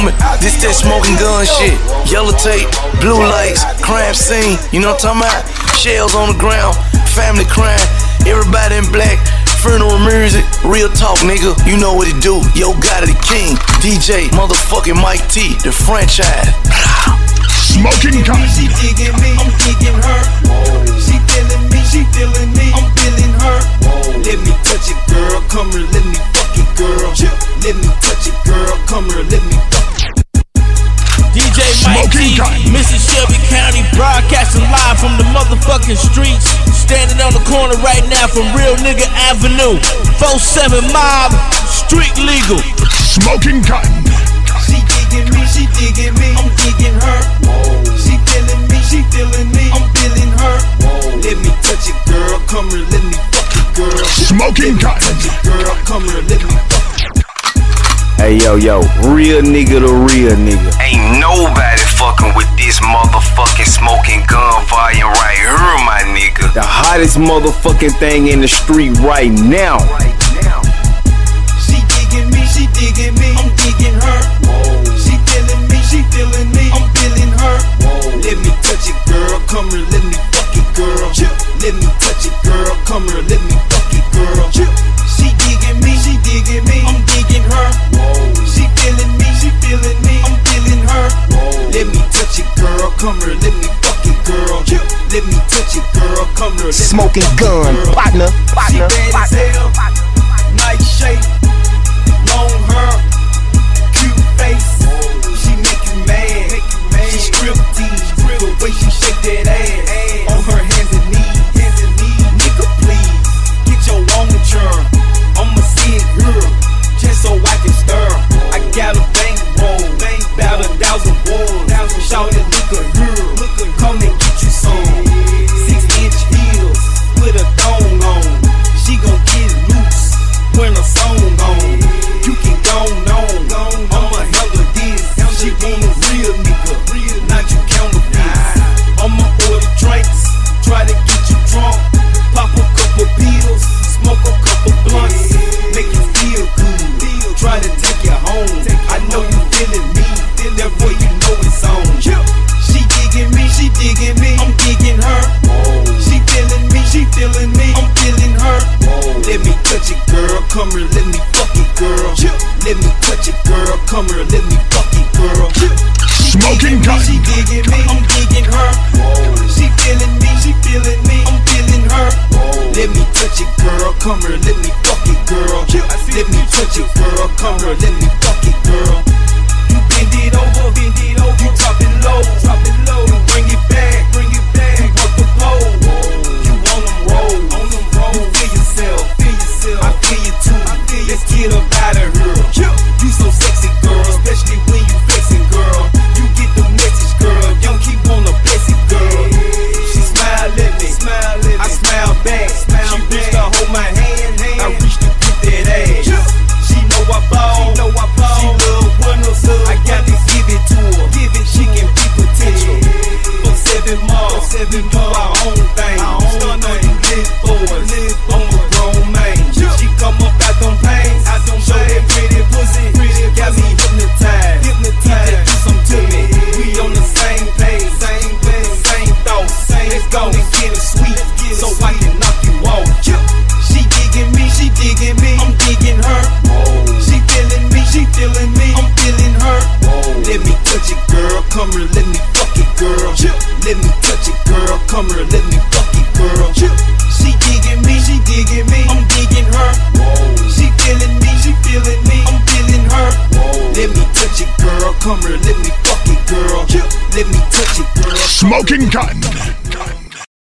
moment. This that smoking gun shit. Yellow tape, blue lights, crime scene. You know what I'm talking about? Shells on the ground, family crime. Everybody in black. Funeral music, real talk, nigga. You know what it do. Yo, God got the king. DJ, motherfucking Mike T, the franchise. Smoking gun. She digging me, I'm digging her. She feeling me, she feeling me, I'm feeling her. Motherfucking streets. Standing on the corner right now from Real Nigga Avenue. 4-7 Mob, street legal. Smoking gun. She digging me, she digging me, I'm digging her. She feeling me, she feeling me, I'm feeling her. Let me touch it, girl. Come here, let me fuck it, girl. Smoking gun. Touch it, girl. Come here, let me fuck it. Hey yo yo, real nigga to real nigga. Ain't nobody fucking with this motherfucking smoking gun volume hottest motherfucking thing in the street right now. She digging me, she digging me, I'm digging her. She me, she me, I'm feeling her. Let me touch it, girl. Come here, let me fuck it, girl. Let me touch it, girl. Come here, let me fuck it, girl. She digging me, she digging me, I'm digging her. She me, she me, I'm her. Let me touch it, girl. Come here, let me Smoking gun, girl. partner, She partner, hell, nice shape, long hair, cute face. She make you mad, she strip tease. The way she shake that ass on her hands and knees. Nigga, please get your churn. I'ma see it here, just so I can stir. I got a bankroll, about a thousand ones. Shout it, look at here, touch it, girl. Come here, let me fuck it, girl. She Smoking gun. She digging me, I'm digging her. Me, she feeling seven more, Come here, let me fuck it, girl. Let me touch it, girl. Smoking gun.